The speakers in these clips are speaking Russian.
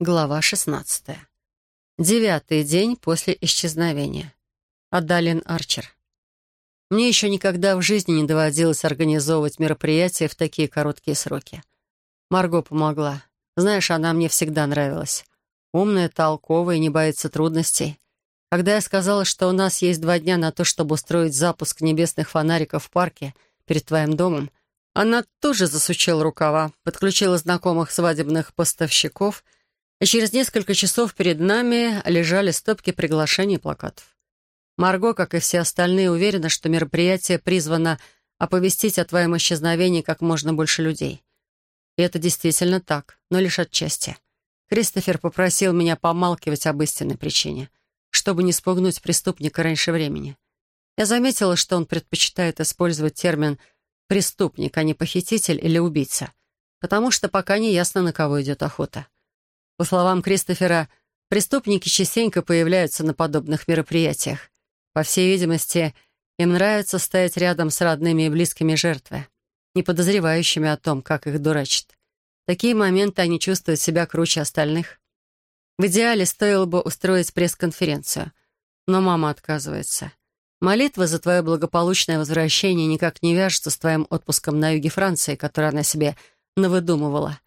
Глава 16. Девятый день после исчезновения. Адалин Арчер. Мне еще никогда в жизни не доводилось организовывать мероприятия в такие короткие сроки. Марго помогла. Знаешь, она мне всегда нравилась. Умная, толковая, не боится трудностей. Когда я сказала, что у нас есть два дня на то, чтобы устроить запуск небесных фонариков в парке перед твоим домом, она тоже засучила рукава, подключила знакомых свадебных поставщиков — и через несколько часов перед нами лежали стопки приглашений и плакатов. Марго, как и все остальные, уверена, что мероприятие призвано оповестить о твоем исчезновении как можно больше людей. И это действительно так, но лишь отчасти. Кристофер попросил меня помалкивать об истинной причине, чтобы не спугнуть преступника раньше времени. Я заметила, что он предпочитает использовать термин «преступник», а не «похититель» или «убийца», потому что пока не ясно, на кого идет охота. По словам Кристофера, преступники частенько появляются на подобных мероприятиях. По всей видимости, им нравится стоять рядом с родными и близкими жертвы, не подозревающими о том, как их дурачат. Такие моменты они чувствуют себя круче остальных. В идеале стоило бы устроить пресс-конференцию, но мама отказывается. Молитва за твое благополучное возвращение никак не вяжется с твоим отпуском на юге Франции, который она себе навыдумывала.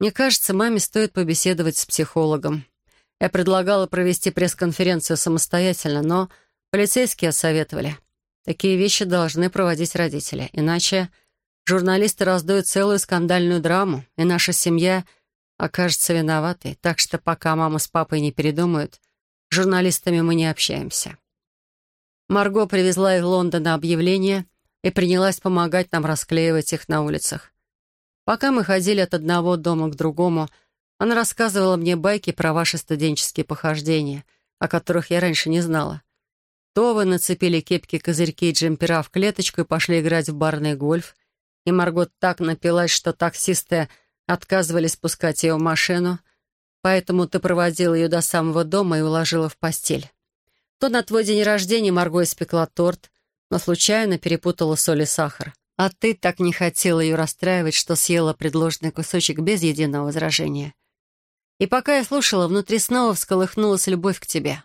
Мне кажется, маме стоит побеседовать с психологом. Я предлагала провести пресс-конференцию самостоятельно, но полицейские советовали. Такие вещи должны проводить родители, иначе журналисты раздуют целую скандальную драму, и наша семья окажется виноватой. Так что пока мама с папой не передумают, с журналистами мы не общаемся. Марго привезла из Лондона объявления и принялась помогать нам расклеивать их на улицах. Пока мы ходили от одного дома к другому, она рассказывала мне байки про ваши студенческие похождения, о которых я раньше не знала. То вы нацепили кепки, козырьки и джемпера в клеточку и пошли играть в барный гольф, и Маргот так напилась, что таксисты отказывались пускать ее в машину, поэтому ты проводила ее до самого дома и уложила в постель. То на твой день рождения Марго испекла торт, но случайно перепутала соль и сахар. А ты так не хотела ее расстраивать, что съела предложенный кусочек без единого возражения. И пока я слушала, внутри снова всколыхнулась любовь к тебе.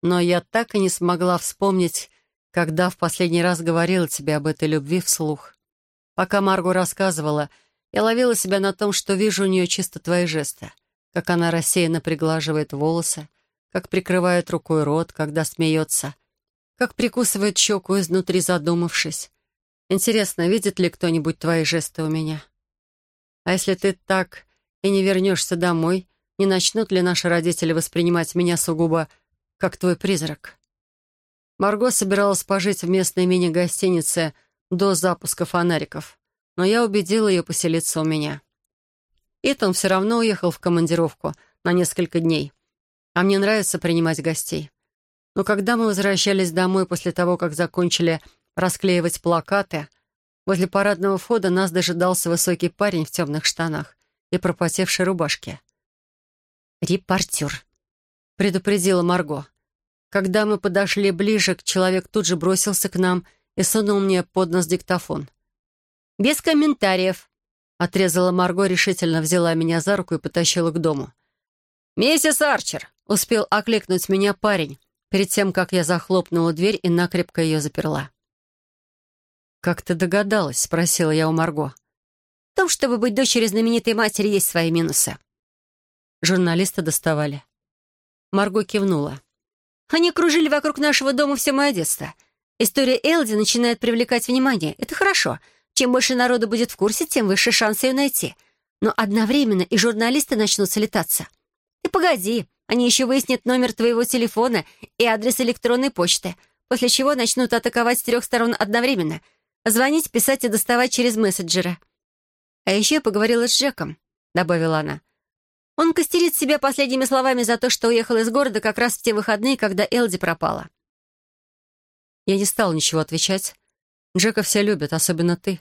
Но я так и не смогла вспомнить, когда в последний раз говорила тебе об этой любви вслух. Пока Марго рассказывала, я ловила себя на том, что вижу у нее чисто твои жесты, как она рассеянно приглаживает волосы, как прикрывает рукой рот, когда смеется, как прикусывает щеку изнутри задумавшись, Интересно, видит ли кто-нибудь твои жесты у меня? А если ты так и не вернешься домой, не начнут ли наши родители воспринимать меня сугубо как твой призрак? Марго собиралась пожить в местной мини-гостинице до запуска фонариков, но я убедила ее поселиться у меня. Итан все равно уехал в командировку на несколько дней, а мне нравится принимать гостей. Но когда мы возвращались домой после того, как закончили расклеивать плакаты. Возле парадного входа нас дожидался высокий парень в темных штанах и пропотевшей рубашке. «Репортер», — предупредила Марго. Когда мы подошли ближе, человек тут же бросился к нам и сунул мне под нос диктофон. «Без комментариев», — отрезала Марго, решительно взяла меня за руку и потащила к дому. «Миссис Арчер!» — успел окликнуть меня парень, перед тем, как я захлопнула дверь и накрепко ее заперла. «Как ты догадалась?» — спросила я у Марго. «В том, чтобы быть дочерью знаменитой матери, есть свои минусы». Журналисты доставали. Марго кивнула. «Они кружили вокруг нашего дома все мое детство. История Элди начинает привлекать внимание. Это хорошо. Чем больше народу будет в курсе, тем выше шанс ее найти. Но одновременно и журналисты начнут слетаться. Ты погоди, они еще выяснят номер твоего телефона и адрес электронной почты, после чего начнут атаковать с трех сторон одновременно — Звонить, писать и доставать через мессенджеры. А еще я поговорила с Джеком, добавила она. Он костерит себя последними словами за то, что уехал из города как раз в те выходные, когда Элди пропала. Я не стала ничего отвечать. Джека все любят, особенно ты.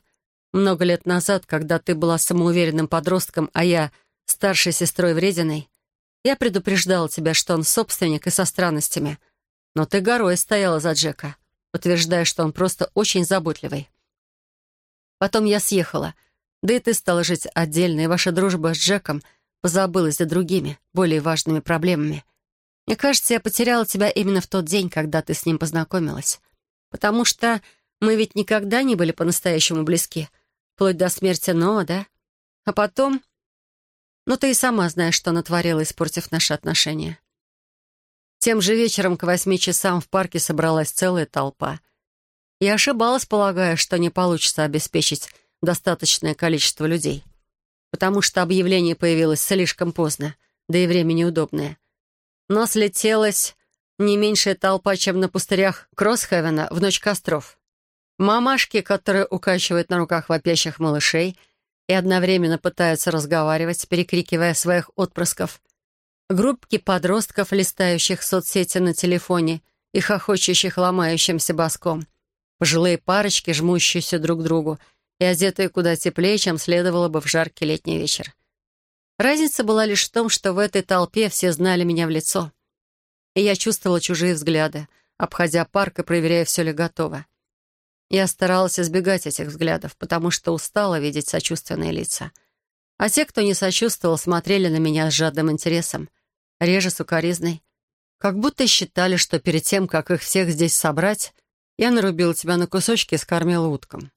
Много лет назад, когда ты была самоуверенным подростком, а я старшей сестрой врединой, я предупреждала тебя, что он собственник и со странностями. Но ты горой стояла за Джека утверждая, что он просто очень заботливый. Потом я съехала, да и ты стала жить отдельно, и ваша дружба с Джеком позабылась за другими, более важными проблемами. Мне кажется, я потеряла тебя именно в тот день, когда ты с ним познакомилась. Потому что мы ведь никогда не были по-настоящему близки, вплоть до смерти Ноа, да? А потом... Ну, ты и сама знаешь, что натворила, испортив наши отношения. Тем же вечером к восьми часам в парке собралась целая толпа. Я ошибалась, полагая, что не получится обеспечить достаточное количество людей, потому что объявление появилось слишком поздно, да и время неудобное. Но слетелась не меньшая толпа, чем на пустырях Кроссхевена в ночь костров. Мамашки, которые укачивают на руках вопящих малышей и одновременно пытаются разговаривать, перекрикивая своих отпрысков. Группки подростков, листающих соцсети на телефоне и хохочущих ломающимся боском. Пожилые парочки, жмущиеся друг к другу и одетые куда теплее, чем следовало бы в жаркий летний вечер. Разница была лишь в том, что в этой толпе все знали меня в лицо. И я чувствовала чужие взгляды, обходя парк и проверяя, все ли готово. Я старалась избегать этих взглядов, потому что устала видеть сочувственные лица. А те, кто не сочувствовал, смотрели на меня с жадным интересом, реже сукоризной. Как будто считали, что перед тем, как их всех здесь собрать, я нарубила тебя на кусочки и скормила уткам.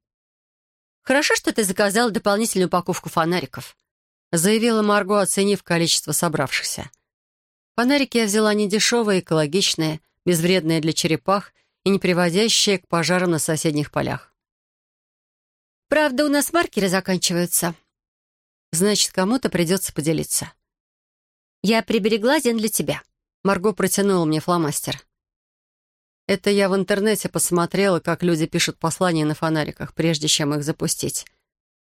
«Хорошо, что ты заказала дополнительную упаковку фонариков», заявила Марго, оценив количество собравшихся. Фонарики я взяла недешевые, экологичные, безвредные для черепах и не приводящие к пожарам на соседних полях. «Правда, у нас маркеры заканчиваются». «Значит, кому-то придется поделиться». «Я приберегла один для тебя». Марго протянула мне фломастер. Это я в интернете посмотрела, как люди пишут послания на фонариках, прежде чем их запустить.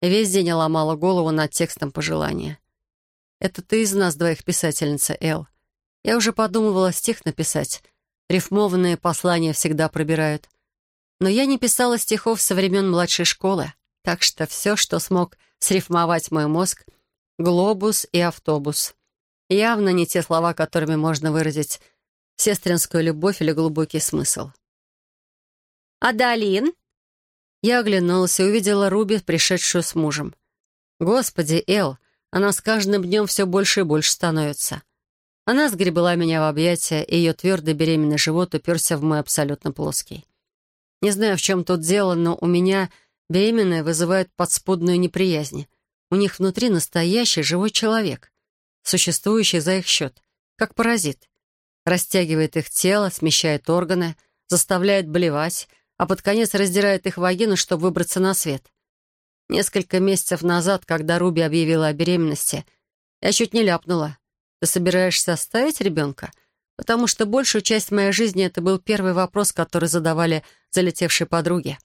Весь день я ломала голову над текстом пожелания. Это ты из нас двоих писательница, Эл. Я уже подумывала стих написать. Рифмованные послания всегда пробирают. Но я не писала стихов со времен младшей школы, так что все, что смог срифмовать мой мозг — глобус и автобус. Явно не те слова, которыми можно выразить сестринскую любовь или глубокий смысл. «Адалин?» Я оглянулась и увидела Руби, пришедшую с мужем. «Господи, Эл, она с каждым днем все больше и больше становится». Она сгребла меня в объятия, и ее твердый беременный живот уперся в мой абсолютно плоский. Не знаю, в чем тут дело, но у меня беременная вызывает подспудную неприязнь. У них внутри настоящий живой человек, существующий за их счет, как паразит растягивает их тело, смещает органы, заставляет блевать, а под конец раздирает их вагину, чтобы выбраться на свет. Несколько месяцев назад, когда Руби объявила о беременности, я чуть не ляпнула. «Ты собираешься оставить ребенка?» Потому что большую часть моей жизни это был первый вопрос, который задавали залетевшие подруги.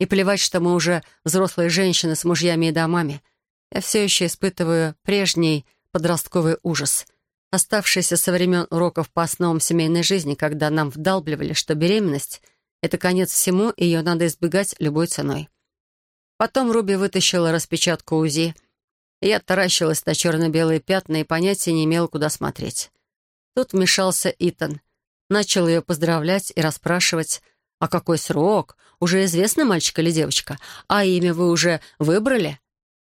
И плевать, что мы уже взрослые женщины с мужьями и домами. Я все еще испытываю прежний подростковый ужас — оставшийся со времен уроков по основам семейной жизни, когда нам вдалбливали, что беременность — это конец всему, и ее надо избегать любой ценой. Потом Руби вытащила распечатку УЗИ. Я таращилась на черно-белые пятна и понятия не имела, куда смотреть. Тут вмешался Итан. Начал ее поздравлять и расспрашивать, а какой срок? Уже известно, мальчик или девочка? А имя вы уже выбрали?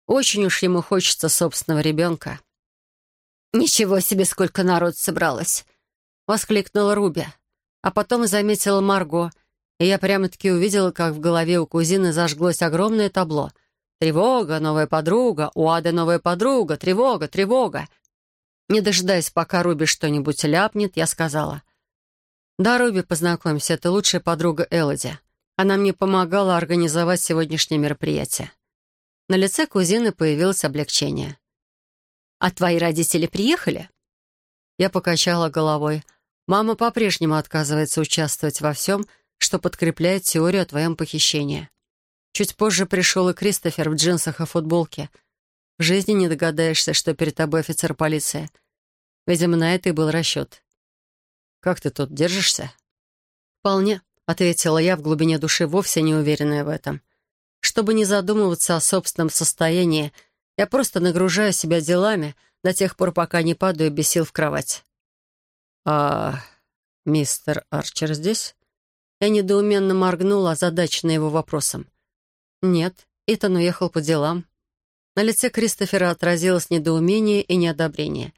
Очень уж ему хочется собственного ребенка. «Ничего себе, сколько народ собралось!» — воскликнула Руби. А потом заметила Марго, и я прямо-таки увидела, как в голове у кузины зажглось огромное табло. «Тревога, новая подруга! У Ады новая подруга! Тревога, тревога!» Не дожидаясь, пока Руби что-нибудь ляпнет, я сказала. «Да, Руби, познакомься, это лучшая подруга Элоди. Она мне помогала организовать сегодняшнее мероприятие». На лице кузины появилось облегчение. «А твои родители приехали?» Я покачала головой. «Мама по-прежнему отказывается участвовать во всем, что подкрепляет теорию о твоем похищении. Чуть позже пришел и Кристофер в джинсах и футболке. В жизни не догадаешься, что перед тобой офицер полиции. Видимо, на это и был расчет. «Как ты тут держишься?» «Вполне», — ответила я в глубине души, вовсе не уверенная в этом. Чтобы не задумываться о собственном состоянии, я просто нагружаю себя делами до тех пор, пока не падаю без сил в кровать. «А мистер Арчер здесь?» Я недоуменно моргнула, озадаченная его вопросом. «Нет, Итан уехал по делам». На лице Кристофера отразилось недоумение и неодобрение.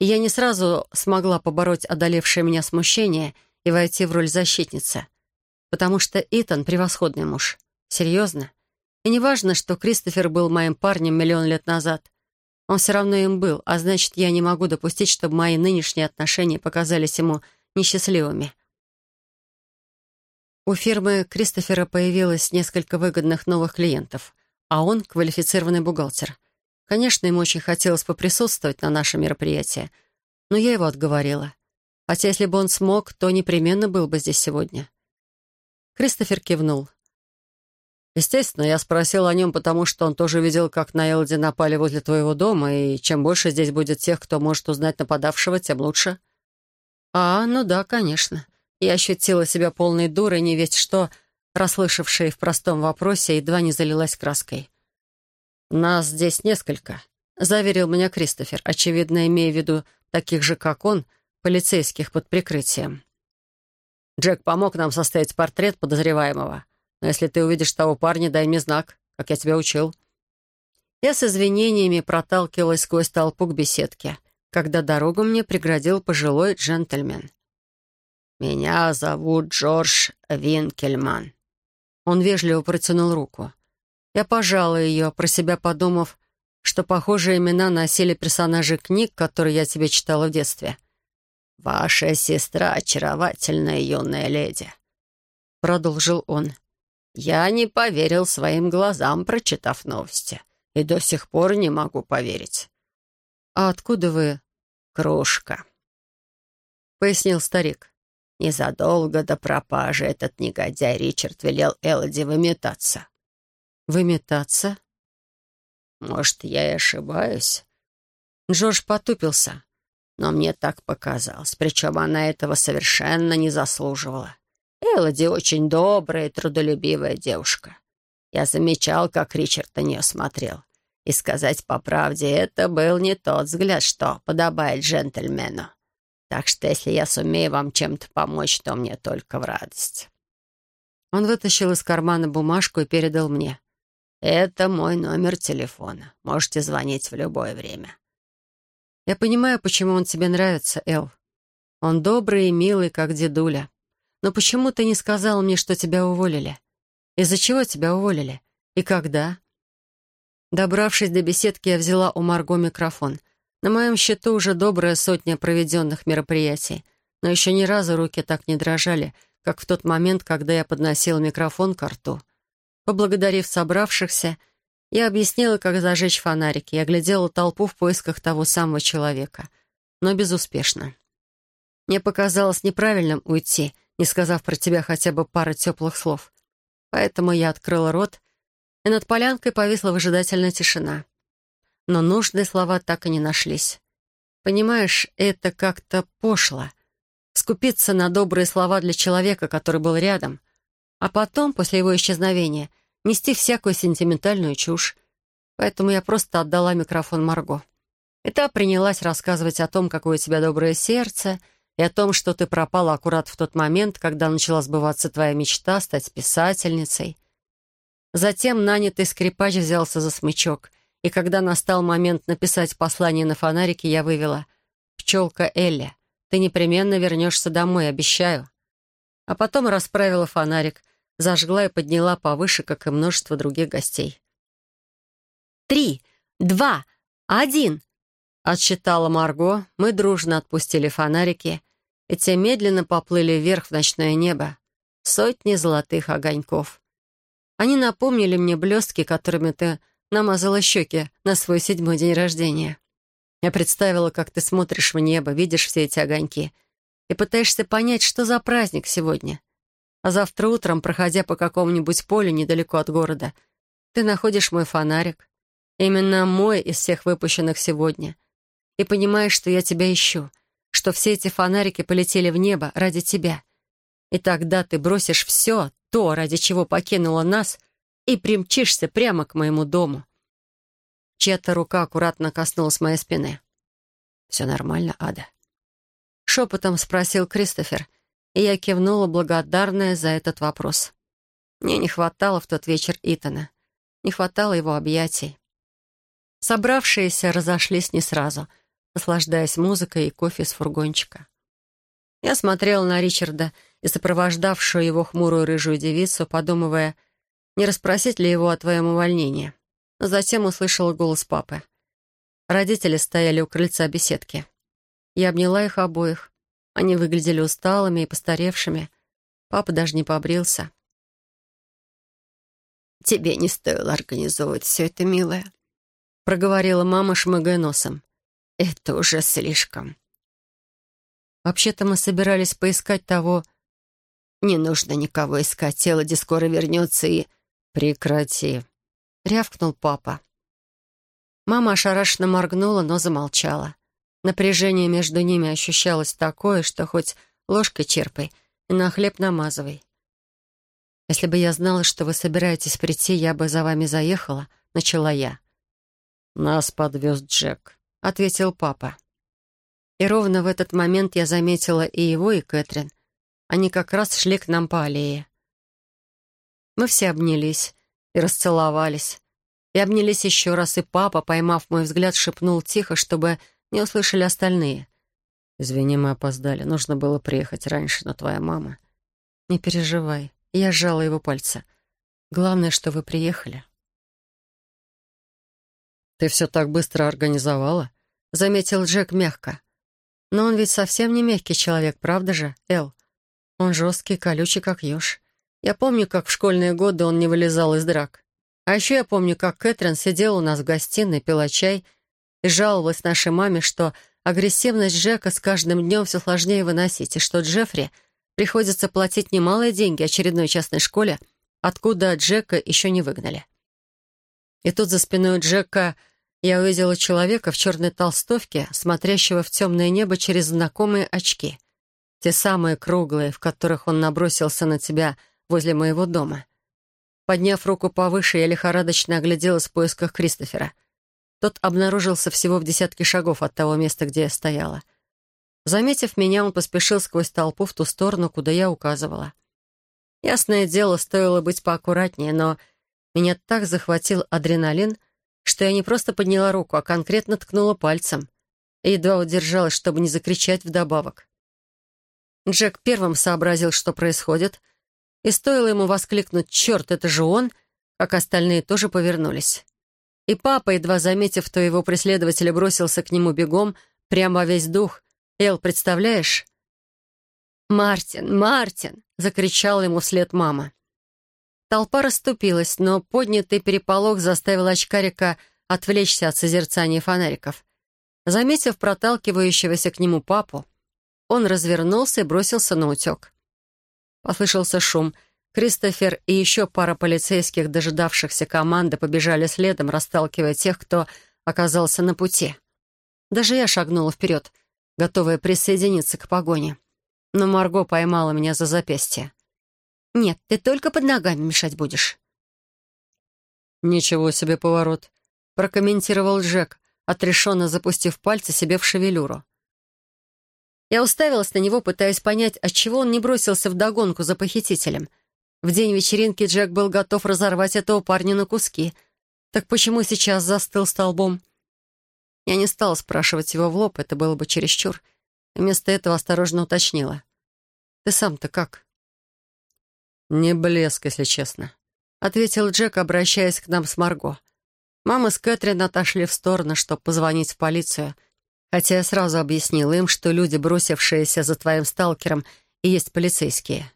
И я не сразу смогла побороть одолевшее меня смущение и войти в роль защитницы. Потому что Итан — превосходный муж. Серьезно. И не важно, что Кристофер был моим парнем миллион лет назад. Он все равно им был, а значит, я не могу допустить, чтобы мои нынешние отношения показались ему несчастливыми. У фирмы Кристофера появилось несколько выгодных новых клиентов, а он — квалифицированный бухгалтер. Конечно, ему очень хотелось поприсутствовать на нашем мероприятии, но я его отговорила. Хотя если бы он смог, то непременно был бы здесь сегодня. Кристофер кивнул. «Естественно, я спросил о нем, потому что он тоже видел, как на Элоди напали возле твоего дома, и чем больше здесь будет тех, кто может узнать нападавшего, тем лучше». «А, ну да, конечно». Я ощутила себя полной дурой, не весть что, расслышавшей в простом вопросе, едва не залилась краской. «Нас здесь несколько», — заверил меня Кристофер, очевидно, имея в виду таких же, как он, полицейских под прикрытием. «Джек помог нам составить портрет подозреваемого. Но если ты увидишь того парня, дай мне знак, как я тебя учил». Я с извинениями проталкивалась сквозь толпу к беседке, когда дорогу мне преградил пожилой джентльмен. «Меня зовут Джордж Винкельман». Он вежливо протянул руку. Я пожала ее, про себя подумав, что похожие имена носили персонажи книг, которые я тебе читала в детстве. «Ваша сестра — очаровательная юная леди», — продолжил он. «Я не поверил своим глазам, прочитав новости, и до сих пор не могу поверить». «А откуда вы?» «Кружка», — пояснил старик. Незадолго до пропажи этот негодяй Ричард велел Элоди выметаться. «Выметаться?» «Может, я и ошибаюсь?» Джордж потупился. Но мне так показалось, причем она этого совершенно не заслуживала. Элоди очень добрая и трудолюбивая девушка. Я замечал, как Ричард на нее смотрел. И сказать по правде, это был не тот взгляд, что подобает джентльмену. Так что если я сумею вам чем-то помочь, то мне только в радость». Он вытащил из кармана бумажку и передал мне. «Это мой номер телефона. Можете звонить в любое время». «Я понимаю, почему он тебе нравится, Эл. Он добрый и милый, как дедуля. Но почему ты не сказал мне, что тебя уволили? Из-за чего тебя уволили? И когда?» Добравшись до беседки, я взяла у Марго микрофон — на моем счету уже добрая сотня проведенных мероприятий, но еще ни разу руки так не дрожали, как в тот момент, когда я подносила микрофон к рту. Поблагодарив собравшихся, я объяснила, как зажечь фонарики. Я глядела толпу в поисках того самого человека, но безуспешно. Мне показалось неправильным уйти, не сказав про тебя хотя бы пары теплых слов. Поэтому я открыла рот, и над полянкой повисла выжидательная тишина но нужные слова так и не нашлись. Понимаешь, это как-то пошло. Скупиться на добрые слова для человека, который был рядом, а потом, после его исчезновения, нести всякую сентиментальную чушь. Поэтому я просто отдала микрофон Марго. И та принялась рассказывать о том, какое у тебя доброе сердце, и о том, что ты пропала аккурат в тот момент, когда начала сбываться твоя мечта стать писательницей. Затем нанятый скрипач взялся за смычок — и когда настал момент написать послание на фонарике, я вывела «Пчелка Элли, ты непременно вернешься домой, обещаю». А потом расправила фонарик, зажгла и подняла повыше, как и множество других гостей. «Три, два, один!» Отсчитала Марго, мы дружно отпустили фонарики, и те медленно поплыли вверх в ночное небо. Сотни золотых огоньков. Они напомнили мне блестки, которыми ты намазала щеки на свой седьмой день рождения. Я представила, как ты смотришь в небо, видишь все эти огоньки и пытаешься понять, что за праздник сегодня. А завтра утром, проходя по какому-нибудь полю недалеко от города, ты находишь мой фонарик, именно мой из всех выпущенных сегодня, и понимаешь, что я тебя ищу, что все эти фонарики полетели в небо ради тебя. И тогда ты бросишь все то, ради чего покинула нас — и примчишься прямо к моему дому. Чья-то рука аккуратно коснулась моей спины. «Все нормально, Ада?» Шепотом спросил Кристофер, и я кивнула, благодарная за этот вопрос. Мне не хватало в тот вечер Итана, не хватало его объятий. Собравшиеся разошлись не сразу, наслаждаясь музыкой и кофе из фургончика. Я смотрела на Ричарда и сопровождавшую его хмурую рыжую девицу, подумывая, не расспросить ли его о твоем увольнении. Но затем услышала голос папы. Родители стояли у крыльца беседки. Я обняла их обоих. Они выглядели усталыми и постаревшими. Папа даже не побрился. «Тебе не стоило организовывать все это, милая», — проговорила мама, шмыгая носом. «Это уже слишком». «Вообще-то мы собирались поискать того...» «Не нужно никого искать, Телоди скоро вернется и...» «Прекрати», — рявкнул папа. Мама ошарашенно моргнула, но замолчала. Напряжение между ними ощущалось такое, что хоть ложкой черпай и на хлеб намазывай. «Если бы я знала, что вы собираетесь прийти, я бы за вами заехала», — начала я. «Нас подвез Джек», — ответил папа. И ровно в этот момент я заметила и его, и Кэтрин. Они как раз шли к нам по аллее. Мы все обнялись и расцеловались. И обнялись еще раз, и папа, поймав мой взгляд, шепнул тихо, чтобы не услышали остальные. «Извини, мы опоздали. Нужно было приехать раньше, но твоя мама...» «Не переживай. Я сжала его пальцы. «Главное, что вы приехали». «Ты все так быстро организовала?» — заметил Джек мягко. «Но он ведь совсем не мягкий человек, правда же, Эл? Он жесткий, колючий, как еж. Я помню, как в школьные годы он не вылезал из драк. А еще я помню, как Кэтрин сидела у нас в гостиной, пила чай и жаловалась нашей маме, что агрессивность Джека с каждым днем все сложнее выносить, и что Джеффри — приходится платить немалые деньги очередной частной школе, откуда Джека еще не выгнали. И тут за спиной Джека я увидела человека в черной толстовке, смотрящего в темное небо через знакомые очки. Те самые круглые, в которых он набросился на тебя возле моего дома. Подняв руку повыше, я лихорадочно огляделась в поисках Кристофера. Тот обнаружился всего в десятке шагов от того места, где я стояла — Заметив меня, он поспешил сквозь толпу в ту сторону, куда я указывала. Ясное дело, стоило быть поаккуратнее, но меня так захватил адреналин, что я не просто подняла руку, а конкретно ткнула пальцем и едва удержалась, чтобы не закричать вдобавок. Джек первым сообразил, что происходит, и стоило ему воскликнуть «Черт, это же он!», как остальные тоже повернулись. И папа, едва заметив, то его преследователя бросился к нему бегом, прямо весь дух — Эл, представляешь?» «Мартин, Мартин!» — закричала ему вслед мама. Толпа расступилась, но поднятый переполох заставил очкарика отвлечься от созерцания фонариков. Заметив проталкивающегося к нему папу, он развернулся и бросился на утек. Послышался шум. Кристофер и еще пара полицейских, дожидавшихся команды, побежали следом, расталкивая тех, кто оказался на пути. Даже я шагнула вперед, готовая присоединиться к погоне. Но Марго поймала меня за запястье. «Нет, ты только под ногами мешать будешь». «Ничего себе поворот», — прокомментировал Джек, отрешенно запустив пальцы себе в шевелюру. Я уставилась на него, пытаясь понять, отчего он не бросился в догонку за похитителем. В день вечеринки Джек был готов разорвать этого парня на куски. Так почему сейчас застыл столбом? Я не стала спрашивать его в лоб, это было бы чересчур. Вместо этого осторожно уточнила. «Ты сам-то как?» «Не блеск, если честно», — ответил Джек, обращаясь к нам с Марго. Мама с Кэтрин отошли в сторону, чтобы позвонить в полицию, хотя я сразу объяснила им, что люди, бросившиеся за твоим сталкером, и есть полицейские.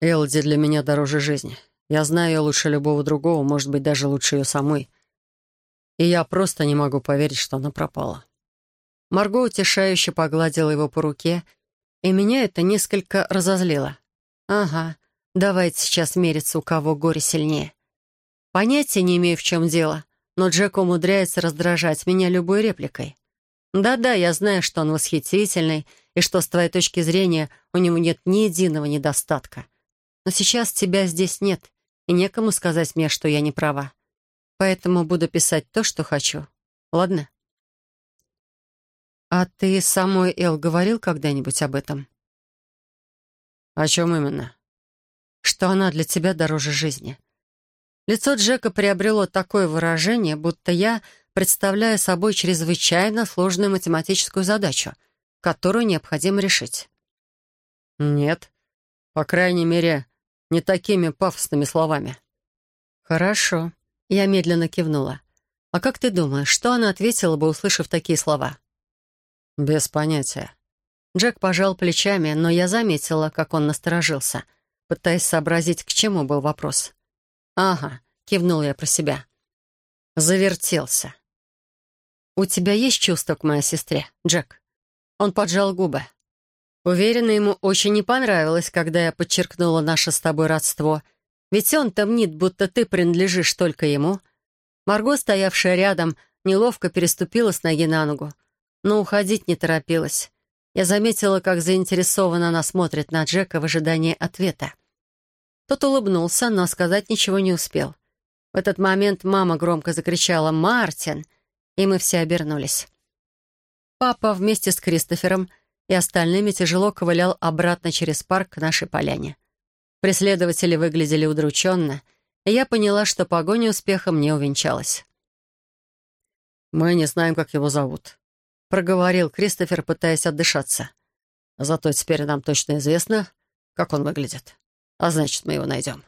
Элди для меня дороже жизни. Я знаю ее лучше любого другого, может быть, даже лучше ее самой и я просто не могу поверить, что она пропала. Марго утешающе погладила его по руке, и меня это несколько разозлило. «Ага, давайте сейчас мериться, у кого горе сильнее». Понятия не имею, в чем дело, но Джек умудряется раздражать меня любой репликой. Да-да, я знаю, что он восхитительный, и что, с твоей точки зрения, у него нет ни единого недостатка. Но сейчас тебя здесь нет, и некому сказать мне, что я не права поэтому буду писать то, что хочу. Ладно? А ты самой Эл говорил когда-нибудь об этом? О чем именно? Что она для тебя дороже жизни. Лицо Джека приобрело такое выражение, будто я представляя собой чрезвычайно сложную математическую задачу, которую необходимо решить. «Нет, по крайней мере, не такими пафосными словами». «Хорошо», — я медленно кивнула. «А как ты думаешь, что она ответила бы, услышав такие слова?» «Без понятия». Джек пожал плечами, но я заметила, как он насторожился, пытаясь сообразить, к чему был вопрос. «Ага», — кивнул я про себя. «Завертелся». «У тебя есть чувство к моей сестре, Джек?» Он поджал губы. Уверена, ему очень не понравилось, когда я подчеркнула наше с тобой родство. Ведь он-то мнит, будто ты принадлежишь только ему. Марго, стоявшая рядом, неловко переступила с ноги на ногу, но уходить не торопилась. Я заметила, как заинтересованно она смотрит на Джека в ожидании ответа. Тот улыбнулся, но сказать ничего не успел. В этот момент мама громко закричала «Мартин!», и мы все обернулись. Папа вместе с Кристофером и остальными тяжело ковылял обратно через парк к нашей поляне. Преследователи выглядели удрученно, и я поняла, что погоня успехом не увенчалась. «Мы не знаем, как его зовут», — проговорил Кристофер, пытаясь отдышаться. «Зато теперь нам точно известно, как он выглядит. А значит, мы его найдем».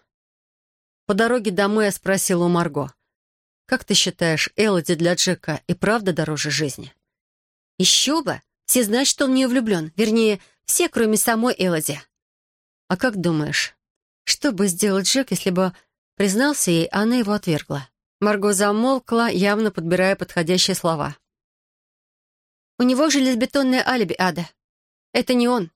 По дороге домой я спросила у Марго. «Как ты считаешь, Элоди для Джека и правда дороже жизни?» «Еще бы! Все знают, что он в нее влюблен. Вернее, все, кроме самой Элоди». «А как думаешь, что бы сделал Джек, если бы признался ей, а она его отвергла?» Марго замолкла, явно подбирая подходящие слова. У него железобетонное алиби, Ада. Это не он.